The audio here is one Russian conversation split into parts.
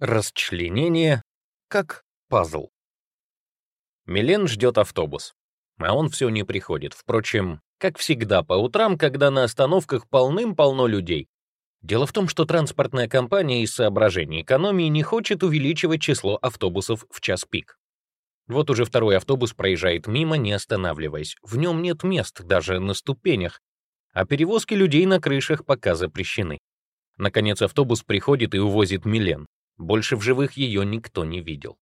Расчленение как пазл. Милен ждет автобус, а он все не приходит. Впрочем, как всегда по утрам, когда на остановках полным-полно людей. Дело в том, что транспортная компания из соображений экономии не хочет увеличивать число автобусов в час пик. Вот уже второй автобус проезжает мимо, не останавливаясь. В нем нет мест, даже на ступенях, а перевозки людей на крышах пока запрещены. Наконец автобус приходит и увозит Милен. Больше в живых ее никто не видел.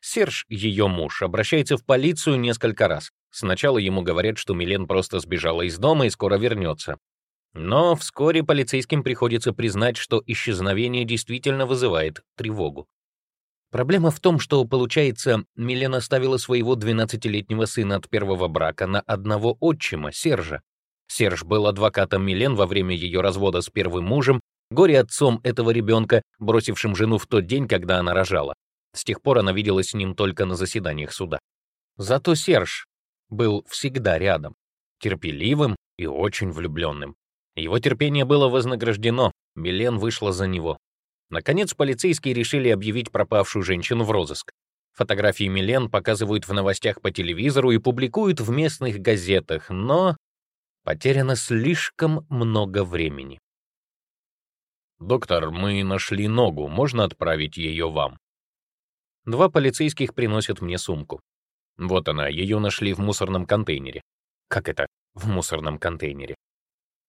Серж, ее муж, обращается в полицию несколько раз. Сначала ему говорят, что Милен просто сбежала из дома и скоро вернется. Но вскоре полицейским приходится признать, что исчезновение действительно вызывает тревогу. Проблема в том, что, получается, Милен оставила своего 12-летнего сына от первого брака на одного отчима, Сержа. Серж был адвокатом Милен во время ее развода с первым мужем горе-отцом этого ребенка, бросившим жену в тот день, когда она рожала. С тех пор она виделась с ним только на заседаниях суда. Зато Серж был всегда рядом, терпеливым и очень влюбленным. Его терпение было вознаграждено, Милен вышла за него. Наконец, полицейские решили объявить пропавшую женщину в розыск. Фотографии Милен показывают в новостях по телевизору и публикуют в местных газетах, но потеряно слишком много времени. «Доктор, мы нашли ногу, можно отправить ее вам?» Два полицейских приносят мне сумку. Вот она, ее нашли в мусорном контейнере. Как это в мусорном контейнере?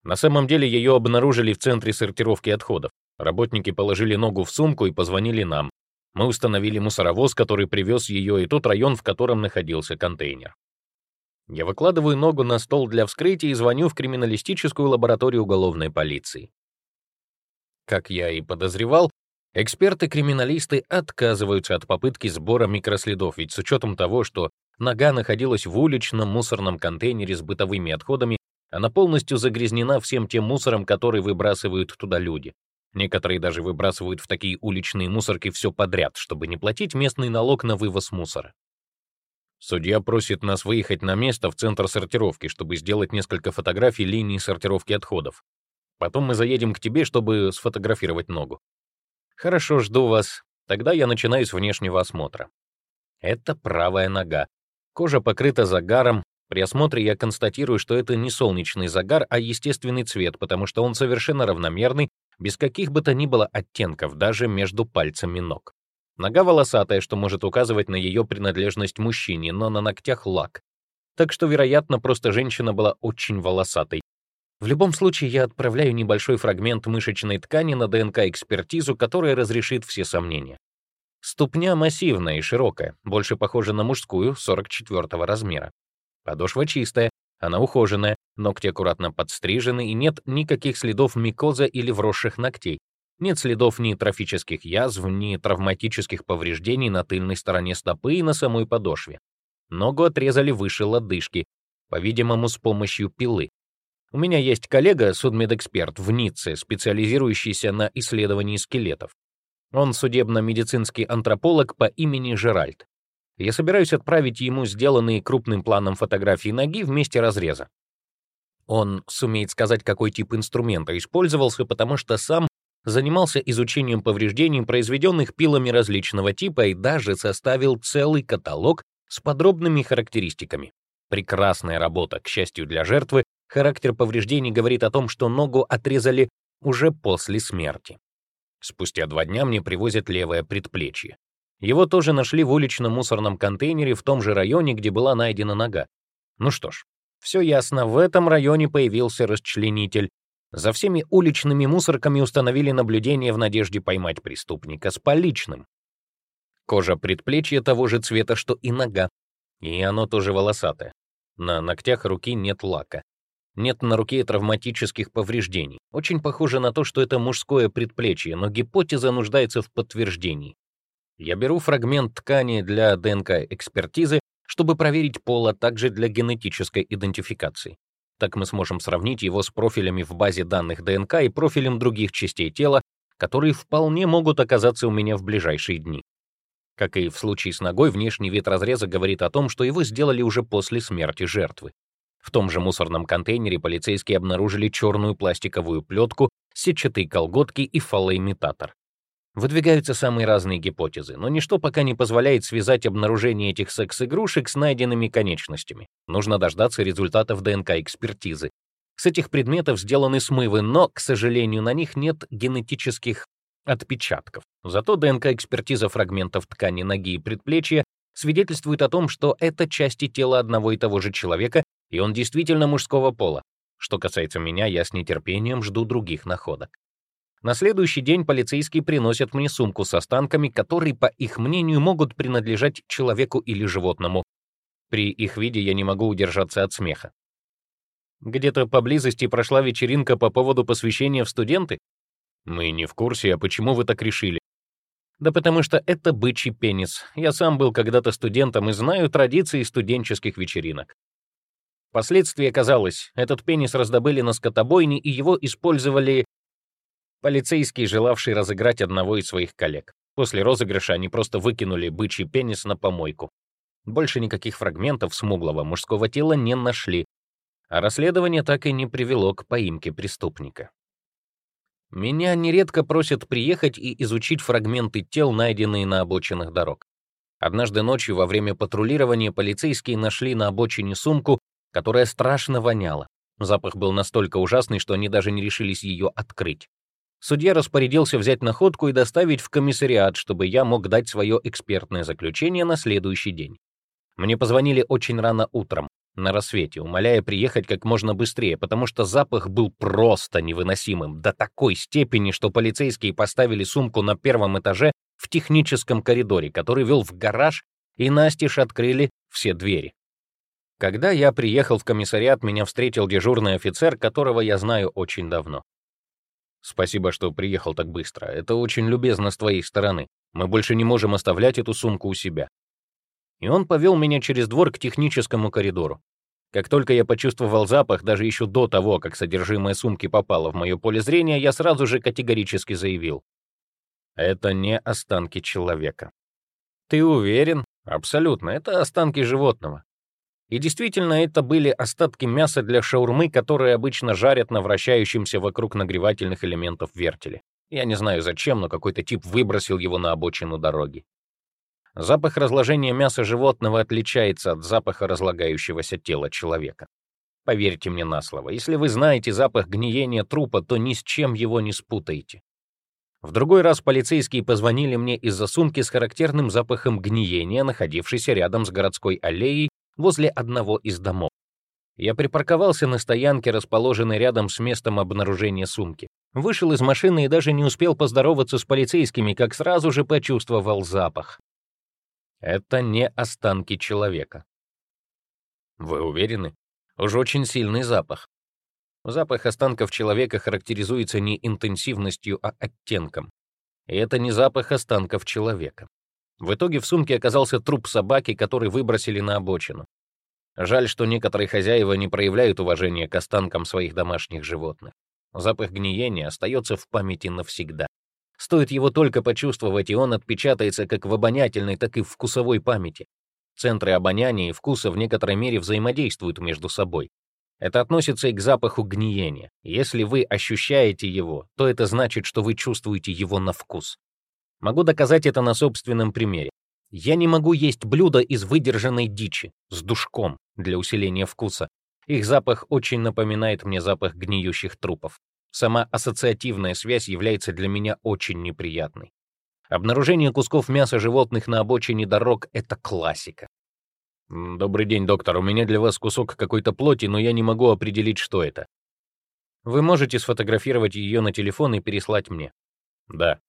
На самом деле ее обнаружили в центре сортировки отходов. Работники положили ногу в сумку и позвонили нам. Мы установили мусоровоз, который привез ее, и тот район, в котором находился контейнер. Я выкладываю ногу на стол для вскрытия и звоню в криминалистическую лабораторию уголовной полиции. Как я и подозревал, эксперты-криминалисты отказываются от попытки сбора микроследов, ведь с учетом того, что нога находилась в уличном мусорном контейнере с бытовыми отходами, она полностью загрязнена всем тем мусором, который выбрасывают туда люди. Некоторые даже выбрасывают в такие уличные мусорки все подряд, чтобы не платить местный налог на вывоз мусора. Судья просит нас выехать на место в центр сортировки, чтобы сделать несколько фотографий линии сортировки отходов. Потом мы заедем к тебе, чтобы сфотографировать ногу. Хорошо, жду вас. Тогда я начинаю с внешнего осмотра. Это правая нога. Кожа покрыта загаром. При осмотре я констатирую, что это не солнечный загар, а естественный цвет, потому что он совершенно равномерный, без каких бы то ни было оттенков, даже между пальцами ног. Нога волосатая, что может указывать на ее принадлежность мужчине, но на ногтях лак. Так что, вероятно, просто женщина была очень волосатой, в любом случае, я отправляю небольшой фрагмент мышечной ткани на ДНК-экспертизу, которая разрешит все сомнения. Ступня массивная и широкая, больше похожа на мужскую, 44 размера. Подошва чистая, она ухоженная, ногти аккуратно подстрижены и нет никаких следов микоза или вросших ногтей. Нет следов ни трофических язв, ни травматических повреждений на тыльной стороне стопы и на самой подошве. Ногу отрезали выше лодыжки, по-видимому, с помощью пилы. У меня есть коллега, судмедэксперт в Ницце, специализирующийся на исследовании скелетов. Он судебно-медицинский антрополог по имени Жеральд. Я собираюсь отправить ему сделанные крупным планом фотографии ноги вместе разреза. Он сумеет сказать, какой тип инструмента использовался, потому что сам занимался изучением повреждений, произведенных пилами различного типа, и даже составил целый каталог с подробными характеристиками. Прекрасная работа, к счастью для жертвы, Характер повреждений говорит о том, что ногу отрезали уже после смерти. Спустя два дня мне привозят левое предплечье. Его тоже нашли в уличном мусорном контейнере в том же районе, где была найдена нога. Ну что ж, все ясно, в этом районе появился расчленитель. За всеми уличными мусорками установили наблюдение в надежде поймать преступника с поличным. Кожа предплечья того же цвета, что и нога, и оно тоже волосатое. На ногтях руки нет лака. Нет на руке травматических повреждений. Очень похоже на то, что это мужское предплечье, но гипотеза нуждается в подтверждении. Я беру фрагмент ткани для ДНК-экспертизы, чтобы проверить пол, а также для генетической идентификации. Так мы сможем сравнить его с профилями в базе данных ДНК и профилем других частей тела, которые вполне могут оказаться у меня в ближайшие дни. Как и в случае с ногой, внешний вид разреза говорит о том, что его сделали уже после смерти жертвы. В том же мусорном контейнере полицейские обнаружили черную пластиковую плетку, сетчатые колготки и фалоимитатор. Выдвигаются самые разные гипотезы, но ничто пока не позволяет связать обнаружение этих секс-игрушек с найденными конечностями. Нужно дождаться результатов ДНК-экспертизы. С этих предметов сделаны смывы, но, к сожалению, на них нет генетических отпечатков. Зато ДНК-экспертиза фрагментов ткани ноги и предплечья свидетельствует о том, что это части тела одного и того же человека, и он действительно мужского пола. Что касается меня, я с нетерпением жду других находок. На следующий день полицейские приносят мне сумку с останками, которые, по их мнению, могут принадлежать человеку или животному. При их виде я не могу удержаться от смеха. Где-то поблизости прошла вечеринка по поводу посвящения в студенты? Мы не в курсе, а почему вы так решили? Да потому что это бычий пенис. Я сам был когда-то студентом и знаю традиции студенческих вечеринок. Впоследствии оказалось, этот пенис раздобыли на скотобойне, и его использовали полицейские, желавшие разыграть одного из своих коллег. После розыгрыша они просто выкинули бычий пенис на помойку. Больше никаких фрагментов смуглого мужского тела не нашли, а расследование так и не привело к поимке преступника. Меня нередко просят приехать и изучить фрагменты тел, найденные на обочинах дорог. Однажды ночью во время патрулирования полицейские нашли на обочине сумку, которая страшно воняла. Запах был настолько ужасный, что они даже не решились ее открыть. Судья распорядился взять находку и доставить в комиссариат, чтобы я мог дать свое экспертное заключение на следующий день. Мне позвонили очень рано утром на рассвете, умоляя приехать как можно быстрее, потому что запах был просто невыносимым, до такой степени, что полицейские поставили сумку на первом этаже в техническом коридоре, который вел в гараж, и настежь открыли все двери. Когда я приехал в комиссариат, меня встретил дежурный офицер, которого я знаю очень давно. «Спасибо, что приехал так быстро. Это очень любезно с твоей стороны. Мы больше не можем оставлять эту сумку у себя и он повел меня через двор к техническому коридору. Как только я почувствовал запах, даже еще до того, как содержимое сумки попало в мое поле зрения, я сразу же категорически заявил. Это не останки человека. Ты уверен? Абсолютно, это останки животного. И действительно, это были остатки мяса для шаурмы, которые обычно жарят на вращающемся вокруг нагревательных элементов вертеле. Я не знаю зачем, но какой-то тип выбросил его на обочину дороги. Запах разложения мяса животного отличается от запаха разлагающегося тела человека. Поверьте мне на слово, если вы знаете запах гниения трупа, то ни с чем его не спутаете. В другой раз полицейские позвонили мне из-за сумки с характерным запахом гниения, находившейся рядом с городской аллеей возле одного из домов. Я припарковался на стоянке, расположенной рядом с местом обнаружения сумки. Вышел из машины и даже не успел поздороваться с полицейскими, как сразу же почувствовал запах. Это не останки человека. Вы уверены? Уж очень сильный запах. Запах останков человека характеризуется не интенсивностью, а оттенком. И это не запах останков человека. В итоге в сумке оказался труп собаки, который выбросили на обочину. Жаль, что некоторые хозяева не проявляют уважения к останкам своих домашних животных. Запах гниения остается в памяти навсегда. Стоит его только почувствовать, и он отпечатается как в обонятельной, так и в вкусовой памяти. Центры обоняния и вкуса в некоторой мере взаимодействуют между собой. Это относится и к запаху гниения. Если вы ощущаете его, то это значит, что вы чувствуете его на вкус. Могу доказать это на собственном примере. Я не могу есть блюда из выдержанной дичи с душком для усиления вкуса. Их запах очень напоминает мне запах гниющих трупов. Сама ассоциативная связь является для меня очень неприятной. Обнаружение кусков мяса животных на обочине дорог — это классика. «Добрый день, доктор. У меня для вас кусок какой-то плоти, но я не могу определить, что это. Вы можете сфотографировать ее на телефон и переслать мне?» «Да».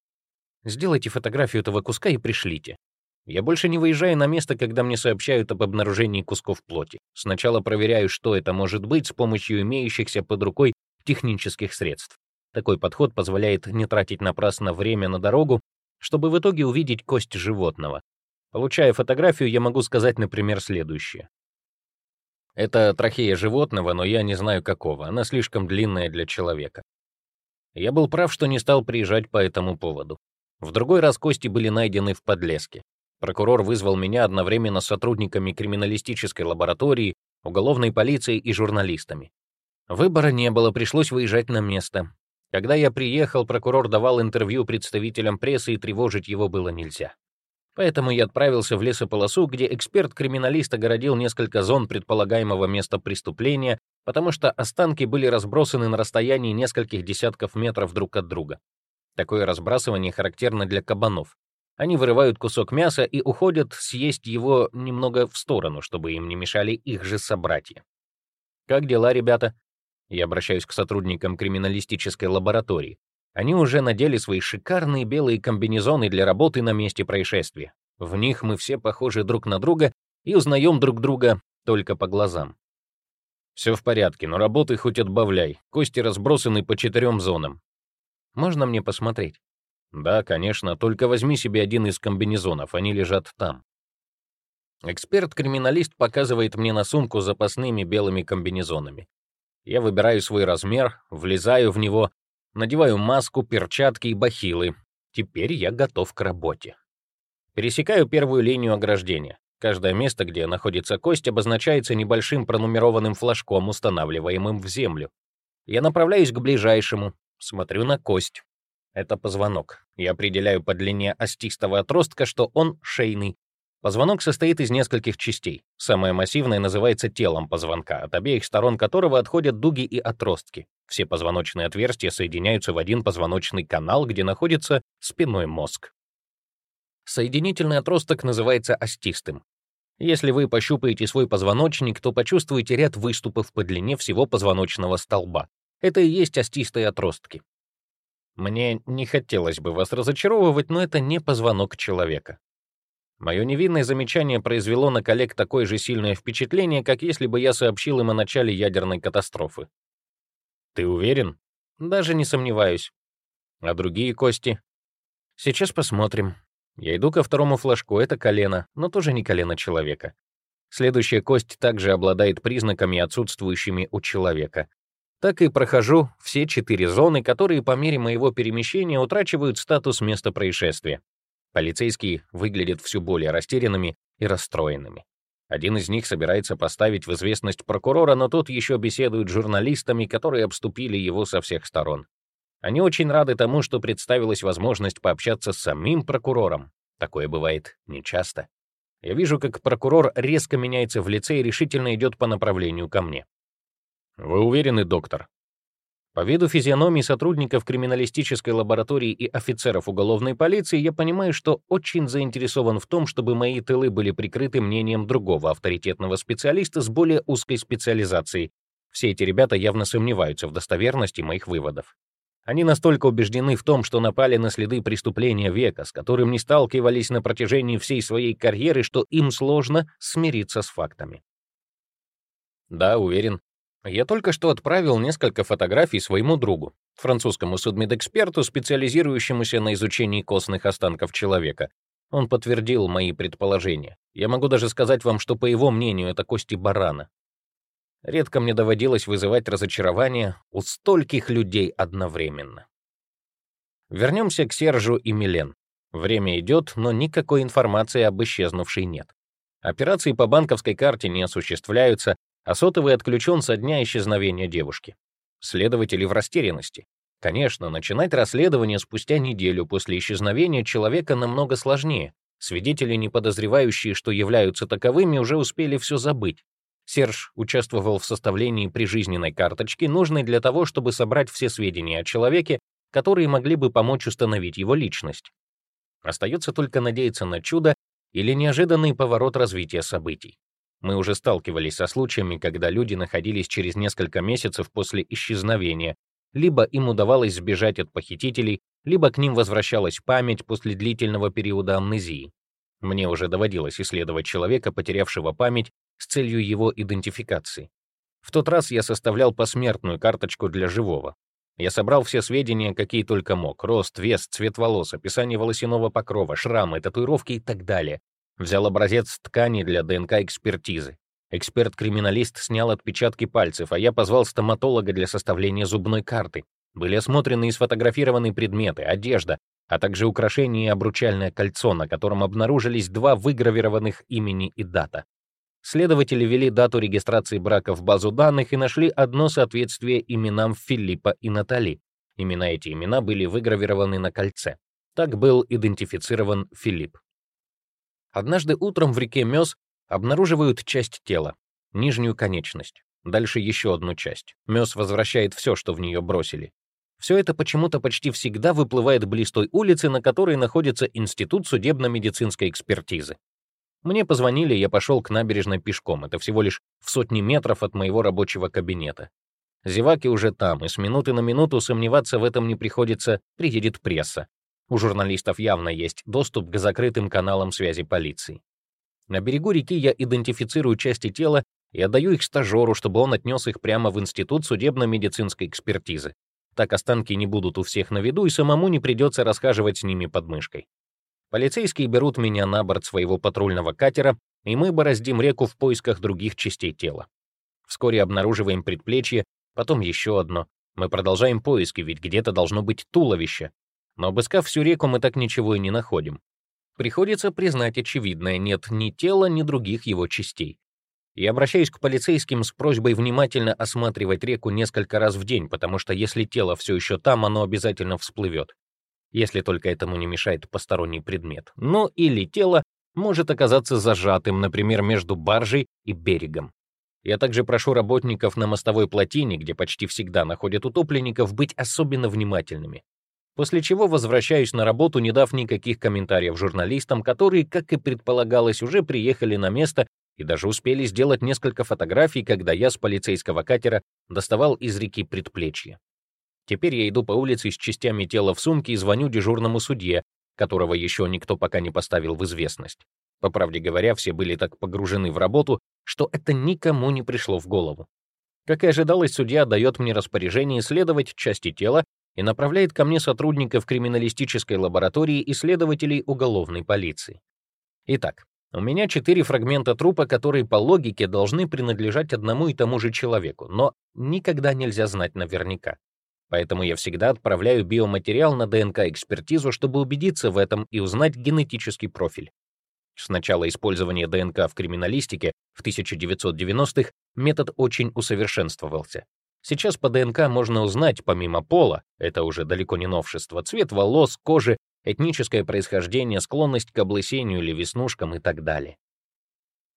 «Сделайте фотографию этого куска и пришлите. Я больше не выезжаю на место, когда мне сообщают об обнаружении кусков плоти. Сначала проверяю, что это может быть с помощью имеющихся под рукой технических средств. Такой подход позволяет не тратить напрасно время на дорогу, чтобы в итоге увидеть кость животного. Получая фотографию, я могу сказать, например, следующее. Это трахея животного, но я не знаю какого, она слишком длинная для человека. Я был прав, что не стал приезжать по этому поводу. В другой раз кости были найдены в подлеске. Прокурор вызвал меня одновременно с сотрудниками криминалистической лаборатории, уголовной полицией и журналистами. Выбора не было, пришлось выезжать на место. Когда я приехал, прокурор давал интервью представителям прессы, и тревожить его было нельзя. Поэтому я отправился в лесополосу, где эксперт-криминалист огородил несколько зон предполагаемого места преступления, потому что останки были разбросаны на расстоянии нескольких десятков метров друг от друга. Такое разбрасывание характерно для кабанов. Они вырывают кусок мяса и уходят съесть его немного в сторону, чтобы им не мешали их же собратья. «Как дела, ребята?» Я обращаюсь к сотрудникам криминалистической лаборатории. Они уже надели свои шикарные белые комбинезоны для работы на месте происшествия. В них мы все похожи друг на друга и узнаем друг друга только по глазам. Все в порядке, но работы хоть отбавляй. Кости разбросаны по четырем зонам. Можно мне посмотреть? Да, конечно, только возьми себе один из комбинезонов, они лежат там. Эксперт-криминалист показывает мне на сумку с запасными белыми комбинезонами. Я выбираю свой размер, влезаю в него Надеваю маску, перчатки и бахилы. Теперь я готов к работе. Пересекаю первую линию ограждения. Каждое место, где находится кость, обозначается небольшим пронумерованным флажком, устанавливаемым в землю. Я направляюсь к ближайшему, смотрю на кость. Это позвонок. Я определяю по длине остистого отростка, что он шейный, Позвонок состоит из нескольких частей. Самая массивная называется телом позвонка, от обеих сторон которого отходят дуги и отростки. Все позвоночные отверстия соединяются в один позвоночный канал, где находится спинной мозг. Соединительный отросток называется остистым. Если вы пощупаете свой позвоночник, то почувствуете ряд выступов по длине всего позвоночного столба. Это и есть остистые отростки. Мне не хотелось бы вас разочаровывать, но это не позвонок человека. Мое невинное замечание произвело на коллег такое же сильное впечатление, как если бы я сообщил им о начале ядерной катастрофы. «Ты уверен?» «Даже не сомневаюсь». «А другие кости?» «Сейчас посмотрим». Я иду ко второму флажку, это колено, но тоже не колено человека. Следующая кость также обладает признаками, отсутствующими у человека. Так и прохожу все четыре зоны, которые по мере моего перемещения утрачивают статус места происшествия. Полицейские выглядят все более растерянными и расстроенными. Один из них собирается поставить в известность прокурора, но тот еще беседует с журналистами, которые обступили его со всех сторон. Они очень рады тому, что представилась возможность пообщаться с самим прокурором. Такое бывает нечасто. Я вижу, как прокурор резко меняется в лице и решительно идет по направлению ко мне. «Вы уверены, доктор?» По виду физиономии сотрудников криминалистической лаборатории и офицеров уголовной полиции я понимаю, что очень заинтересован в том, чтобы мои тылы были прикрыты мнением другого авторитетного специалиста с более узкой специализацией. Все эти ребята явно сомневаются в достоверности моих выводов. Они настолько убеждены в том, что напали на следы преступления века, с которым не сталкивались на протяжении всей своей карьеры, что им сложно смириться с фактами. Да, уверен, я только что отправил несколько фотографий своему другу, французскому судмедэксперту, специализирующемуся на изучении костных останков человека. Он подтвердил мои предположения. Я могу даже сказать вам, что, по его мнению, это кости барана. Редко мне доводилось вызывать разочарование у стольких людей одновременно. Вернемся к Сержу и Милен. Время идет, но никакой информации об исчезнувшей нет. Операции по банковской карте не осуществляются, а сотовый отключен со дня исчезновения девушки. Следователи в растерянности. Конечно, начинать расследование спустя неделю после исчезновения человека намного сложнее. Свидетели, не подозревающие, что являются таковыми, уже успели все забыть. Серж участвовал в составлении прижизненной карточки, нужной для того, чтобы собрать все сведения о человеке, которые могли бы помочь установить его личность. Остается только надеяться на чудо или неожиданный поворот развития событий. Мы уже сталкивались со случаями, когда люди находились через несколько месяцев после исчезновения, либо им удавалось сбежать от похитителей, либо к ним возвращалась память после длительного периода амнезии. Мне уже доводилось исследовать человека, потерявшего память, с целью его идентификации. В тот раз я составлял посмертную карточку для живого. Я собрал все сведения, какие только мог. Рост, вес, цвет волос, описание волосяного покрова, шрамы, татуировки и так далее. Взял образец ткани для ДНК-экспертизы. Эксперт-криминалист снял отпечатки пальцев, а я позвал стоматолога для составления зубной карты. Были осмотрены и сфотографированы предметы, одежда, а также украшение и обручальное кольцо, на котором обнаружились два выгравированных имени и дата. Следователи ввели дату регистрации брака в базу данных и нашли одно соответствие именам Филиппа и Натали. Именно эти имена были выгравированы на кольце. Так был идентифицирован Филипп. Однажды утром в реке Мёс обнаруживают часть тела, нижнюю конечность, дальше еще одну часть. Мёс возвращает все, что в нее бросили. Все это почему-то почти всегда выплывает близ той улицы, на которой находится Институт судебно-медицинской экспертизы. Мне позвонили, я пошел к набережной пешком. Это всего лишь в сотни метров от моего рабочего кабинета. Зеваки уже там, и с минуты на минуту сомневаться в этом не приходится, приедет пресса. У журналистов явно есть доступ к закрытым каналам связи полиции. На берегу реки я идентифицирую части тела и отдаю их стажеру, чтобы он отнес их прямо в Институт судебно-медицинской экспертизы. Так останки не будут у всех на виду, и самому не придется расхаживать с ними под мышкой. Полицейские берут меня на борт своего патрульного катера, и мы бороздим реку в поисках других частей тела. Вскоре обнаруживаем предплечье, потом еще одно. Мы продолжаем поиски, ведь где-то должно быть туловище, но обыскав всю реку, мы так ничего и не находим. Приходится признать очевидное, нет ни тела, ни других его частей. Я обращаюсь к полицейским с просьбой внимательно осматривать реку несколько раз в день, потому что если тело все еще там, оно обязательно всплывет. Если только этому не мешает посторонний предмет. Ну или тело может оказаться зажатым, например, между баржей и берегом. Я также прошу работников на мостовой плотине, где почти всегда находят утопленников, быть особенно внимательными после чего возвращаюсь на работу, не дав никаких комментариев журналистам, которые, как и предполагалось, уже приехали на место и даже успели сделать несколько фотографий, когда я с полицейского катера доставал из реки предплечье. Теперь я иду по улице с частями тела в сумке и звоню дежурному судье, которого еще никто пока не поставил в известность. По правде говоря, все были так погружены в работу, что это никому не пришло в голову. Как и ожидалось, судья дает мне распоряжение исследовать части тела и направляет ко мне сотрудников криминалистической лаборатории и следователей уголовной полиции. Итак, у меня четыре фрагмента трупа, которые по логике должны принадлежать одному и тому же человеку, но никогда нельзя знать наверняка. Поэтому я всегда отправляю биоматериал на ДНК-экспертизу, чтобы убедиться в этом и узнать генетический профиль. С начала использования ДНК в криминалистике в 1990-х метод очень усовершенствовался. Сейчас по ДНК можно узнать, помимо пола, это уже далеко не новшество, цвет волос, кожи, этническое происхождение, склонность к облысению или веснушкам и так далее.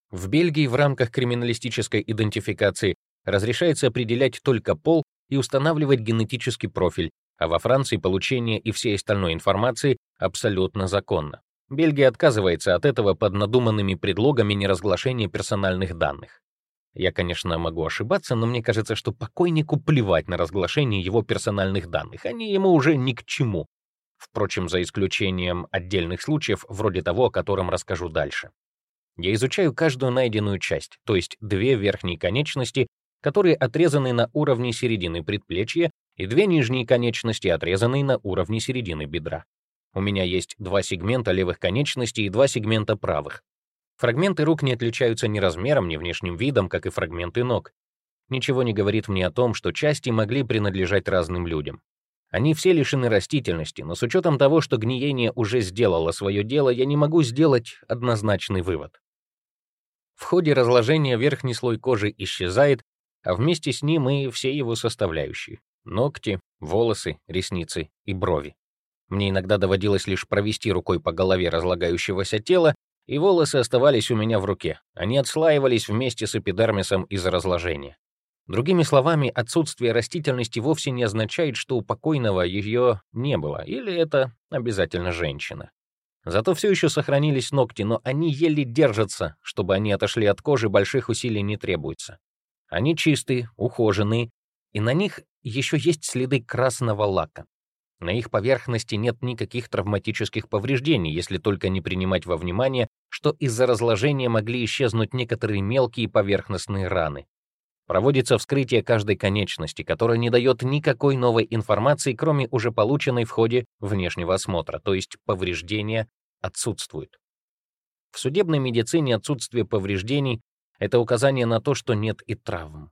В Бельгии в рамках криминалистической идентификации разрешается определять только пол и устанавливать генетический профиль, а во Франции получение и всей остальной информации абсолютно законно. Бельгия отказывается от этого под надуманными предлогами неразглашения персональных данных. Я, конечно, могу ошибаться, но мне кажется, что покойнику плевать на разглашение его персональных данных, они ему уже ни к чему. Впрочем, за исключением отдельных случаев, вроде того, о котором расскажу дальше. Я изучаю каждую найденную часть, то есть две верхние конечности, которые отрезаны на уровне середины предплечья, и две нижние конечности, отрезанные на уровне середины бедра. У меня есть два сегмента левых конечностей и два сегмента правых. Фрагменты рук не отличаются ни размером, ни внешним видом, как и фрагменты ног. Ничего не говорит мне о том, что части могли принадлежать разным людям. Они все лишены растительности, но с учетом того, что гниение уже сделало свое дело, я не могу сделать однозначный вывод. В ходе разложения верхний слой кожи исчезает, а вместе с ним и все его составляющие — ногти, волосы, ресницы и брови. Мне иногда доводилось лишь провести рукой по голове разлагающегося тела, и волосы оставались у меня в руке. Они отслаивались вместе с эпидермисом из-за разложения. Другими словами, отсутствие растительности вовсе не означает, что у покойного ее не было, или это обязательно женщина. Зато все еще сохранились ногти, но они еле держатся, чтобы они отошли от кожи, больших усилий не требуется. Они чистые, ухоженные, и на них еще есть следы красного лака. На их поверхности нет никаких травматических повреждений, если только не принимать во внимание, что из-за разложения могли исчезнуть некоторые мелкие поверхностные раны. Проводится вскрытие каждой конечности, которая не дает никакой новой информации, кроме уже полученной в ходе внешнего осмотра, то есть повреждения отсутствуют. В судебной медицине отсутствие повреждений — это указание на то, что нет и травм.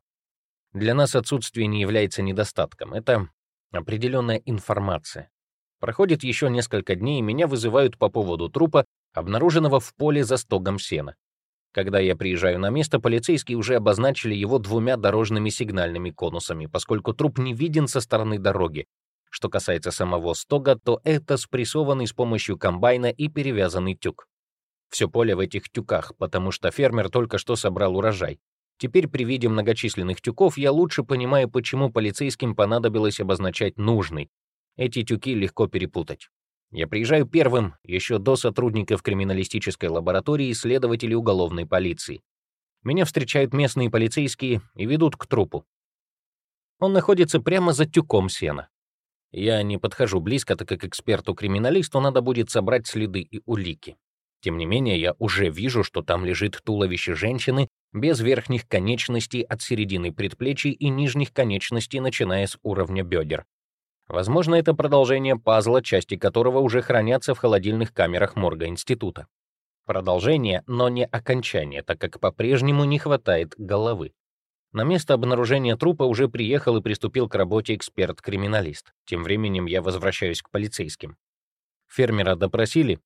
Для нас отсутствие не является недостатком, это определенная информация. Проходит еще несколько дней, и меня вызывают по поводу трупа, обнаруженного в поле за стогом сена. Когда я приезжаю на место, полицейские уже обозначили его двумя дорожными сигнальными конусами, поскольку труп не виден со стороны дороги, Что касается самого стога, то это спрессованный с помощью комбайна и перевязанный тюк. Все поле в этих тюках, потому что фермер только что собрал урожай. Теперь при виде многочисленных тюков я лучше понимаю, почему полицейским понадобилось обозначать нужный. Эти тюки легко перепутать. Я приезжаю первым, еще до сотрудников криминалистической лаборатории и следователей уголовной полиции. Меня встречают местные полицейские и ведут к трупу. Он находится прямо за тюком сена. Я не подхожу близко, так как эксперту-криминалисту надо будет собрать следы и улики. Тем не менее, я уже вижу, что там лежит туловище женщины без верхних конечностей от середины предплечий и нижних конечностей, начиная с уровня бедер. Возможно, это продолжение пазла, части которого уже хранятся в холодильных камерах морга института. Продолжение, но не окончание, так как по-прежнему не хватает головы. На место обнаружения трупа уже приехал и приступил к работе эксперт-криминалист. Тем временем я возвращаюсь к полицейским. Фермера допросили.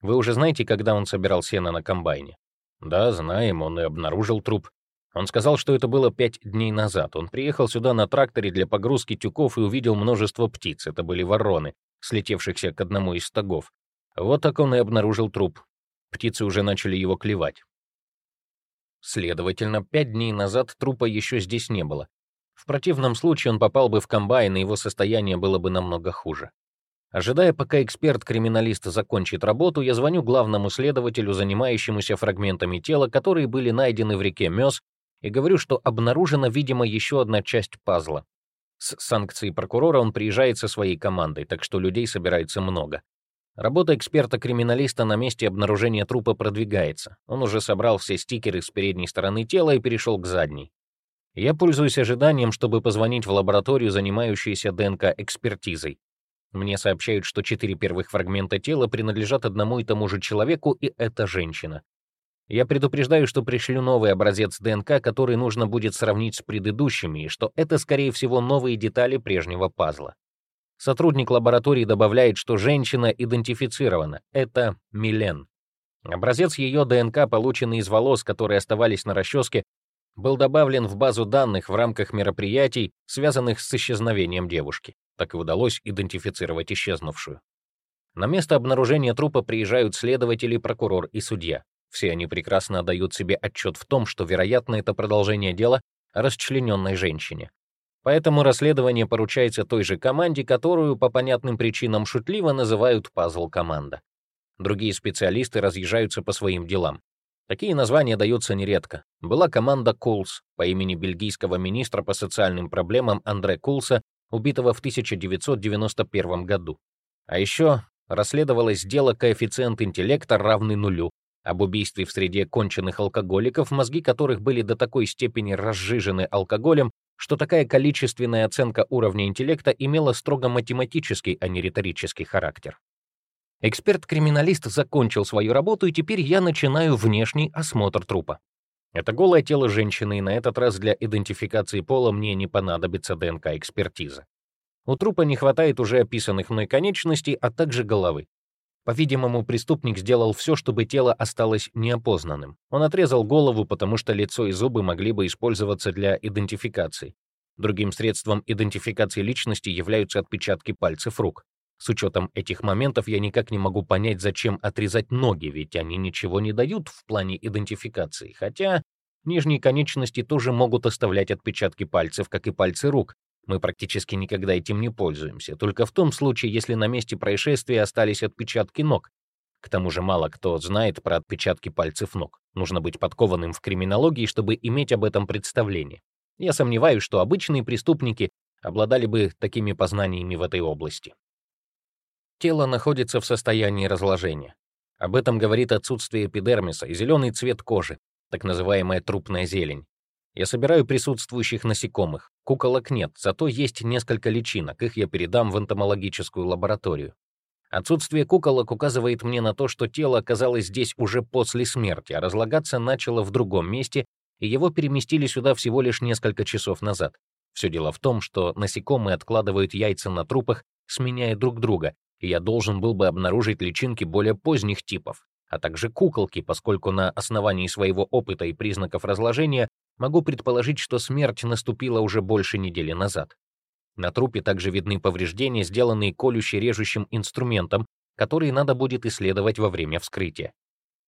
Вы уже знаете, когда он собирал сено на комбайне? Да, знаем, он и обнаружил труп. Он сказал, что это было пять дней назад. Он приехал сюда на тракторе для погрузки тюков и увидел множество птиц. Это были вороны, слетевшихся к одному из стогов. Вот так он и обнаружил труп. Птицы уже начали его клевать. Следовательно, пять дней назад трупа еще здесь не было. В противном случае он попал бы в комбайн, и его состояние было бы намного хуже. Ожидая, пока эксперт-криминалист закончит работу, я звоню главному следователю, занимающемуся фрагментами тела, которые были найдены в реке Мёс, и говорю, что обнаружена, видимо, еще одна часть пазла. С санкцией прокурора он приезжает со своей командой, так что людей собирается много. Работа эксперта-криминалиста на месте обнаружения трупа продвигается. Он уже собрал все стикеры с передней стороны тела и перешел к задней. Я пользуюсь ожиданием, чтобы позвонить в лабораторию, занимающуюся ДНК-экспертизой. Мне сообщают, что четыре первых фрагмента тела принадлежат одному и тому же человеку, и это женщина. Я предупреждаю, что пришлю новый образец ДНК, который нужно будет сравнить с предыдущими, и что это, скорее всего, новые детали прежнего пазла. Сотрудник лаборатории добавляет, что женщина идентифицирована. Это Милен. Образец ее ДНК, полученный из волос, которые оставались на расческе, был добавлен в базу данных в рамках мероприятий, связанных с исчезновением девушки так и удалось идентифицировать исчезнувшую. На место обнаружения трупа приезжают следователи, прокурор и судья. Все они прекрасно отдают себе отчет в том, что, вероятно, это продолжение дела о расчлененной женщине. Поэтому расследование поручается той же команде, которую по понятным причинам шутливо называют «пазл-команда». Другие специалисты разъезжаются по своим делам. Такие названия даются нередко. Была команда Кулс по имени бельгийского министра по социальным проблемам Андре Кулса убитого в 1991 году. А еще расследовалось дело коэффициент интеллекта равный нулю, об убийстве в среде конченых алкоголиков, мозги которых были до такой степени разжижены алкоголем, что такая количественная оценка уровня интеллекта имела строго математический, а не риторический характер. Эксперт-криминалист закончил свою работу, и теперь я начинаю внешний осмотр трупа. Это голое тело женщины, и на этот раз для идентификации пола мне не понадобится ДНК-экспертиза. У трупа не хватает уже описанных мной конечностей, а также головы. По-видимому, преступник сделал все, чтобы тело осталось неопознанным. Он отрезал голову, потому что лицо и зубы могли бы использоваться для идентификации. Другим средством идентификации личности являются отпечатки пальцев рук. С учетом этих моментов я никак не могу понять, зачем отрезать ноги, ведь они ничего не дают в плане идентификации, хотя нижние конечности тоже могут оставлять отпечатки пальцев, как и пальцы рук. Мы практически никогда этим не пользуемся, только в том случае, если на месте происшествия остались отпечатки ног. К тому же мало кто знает про отпечатки пальцев ног. Нужно быть подкованным в криминологии, чтобы иметь об этом представление. Я сомневаюсь, что обычные преступники обладали бы такими познаниями в этой области. Тело находится в состоянии разложения. Об этом говорит отсутствие эпидермиса и зеленый цвет кожи, так называемая трупная зелень. Я собираю присутствующих насекомых. Куколок нет, зато есть несколько личинок, их я передам в энтомологическую лабораторию. Отсутствие куколок указывает мне на то, что тело оказалось здесь уже после смерти, а разлагаться начало в другом месте, и его переместили сюда всего лишь несколько часов назад. Все дело в том, что насекомые откладывают яйца на трупах, сменяя друг друга, и я должен был бы обнаружить личинки более поздних типов, а также куколки, поскольку на основании своего опыта и признаков разложения могу предположить, что смерть наступила уже больше недели назад. На трупе также видны повреждения, сделанные колюще-режущим инструментом, которые надо будет исследовать во время вскрытия.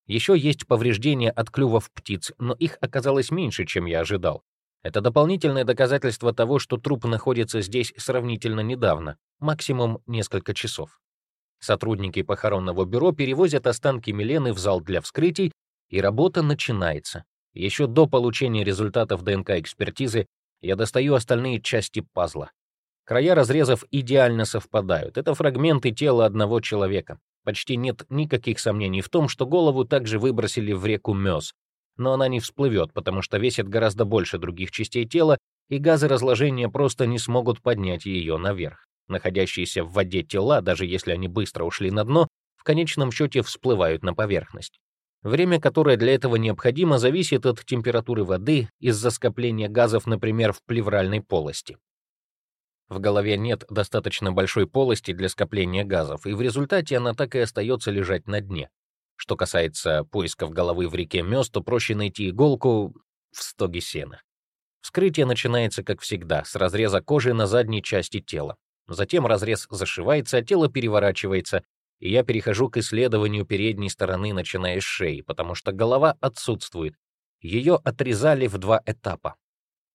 Еще есть повреждения от клювов птиц, но их оказалось меньше, чем я ожидал. Это дополнительное доказательство того, что труп находится здесь сравнительно недавно, максимум несколько часов. Сотрудники похоронного бюро перевозят останки Милены в зал для вскрытий, и работа начинается. Еще до получения результатов ДНК-экспертизы я достаю остальные части пазла. Края разрезов идеально совпадают. Это фрагменты тела одного человека. Почти нет никаких сомнений в том, что голову также выбросили в реку Мёс, но она не всплывет, потому что весит гораздо больше других частей тела, и газы разложения просто не смогут поднять ее наверх. Находящиеся в воде тела, даже если они быстро ушли на дно, в конечном счете всплывают на поверхность. Время, которое для этого необходимо, зависит от температуры воды из-за скопления газов, например, в плевральной полости. В голове нет достаточно большой полости для скопления газов, и в результате она так и остается лежать на дне. Что касается поисков головы в реке Мёс, то проще найти иголку в стоге сена. Вскрытие начинается, как всегда, с разреза кожи на задней части тела. Затем разрез зашивается, а тело переворачивается, и я перехожу к исследованию передней стороны, начиная с шеи, потому что голова отсутствует. Ее отрезали в два этапа.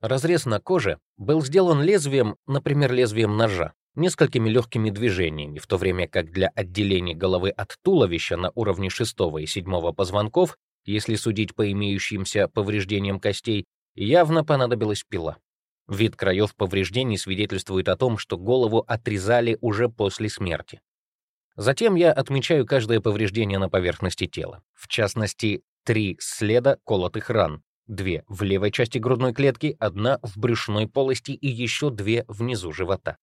Разрез на коже был сделан лезвием, например, лезвием ножа, несколькими легкими движениями, в то время как для отделения головы от туловища на уровне шестого и седьмого позвонков, если судить по имеющимся повреждениям костей, явно понадобилась пила. Вид краев повреждений свидетельствует о том, что голову отрезали уже после смерти. Затем я отмечаю каждое повреждение на поверхности тела, в частности, три следа колотых ран, две в левой части грудной клетки, одна в брюшной полости и еще две внизу живота.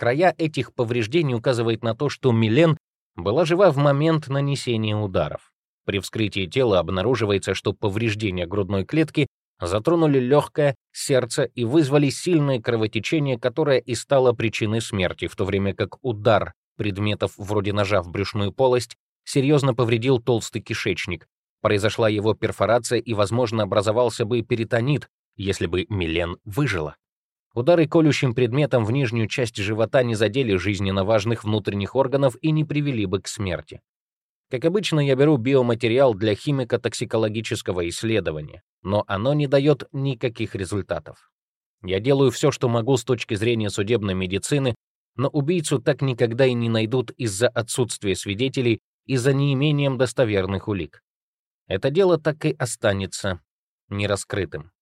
Края этих повреждений указывают на то, что Милен была жива в момент нанесения ударов. При вскрытии тела обнаруживается, что повреждения грудной клетки затронули легкое, сердце и вызвали сильное кровотечение, которое и стало причиной смерти, в то время как удар предметов вроде ножа в брюшную полость серьезно повредил толстый кишечник. Произошла его перфорация и, возможно, образовался бы перитонит, если бы Милен выжила. Удары колющим предметом в нижнюю часть живота не задели жизненно важных внутренних органов и не привели бы к смерти. Как обычно, я беру биоматериал для химико-токсикологического исследования, но оно не дает никаких результатов. Я делаю все, что могу с точки зрения судебной медицины, но убийцу так никогда и не найдут из-за отсутствия свидетелей и за неимением достоверных улик. Это дело так и останется нераскрытым.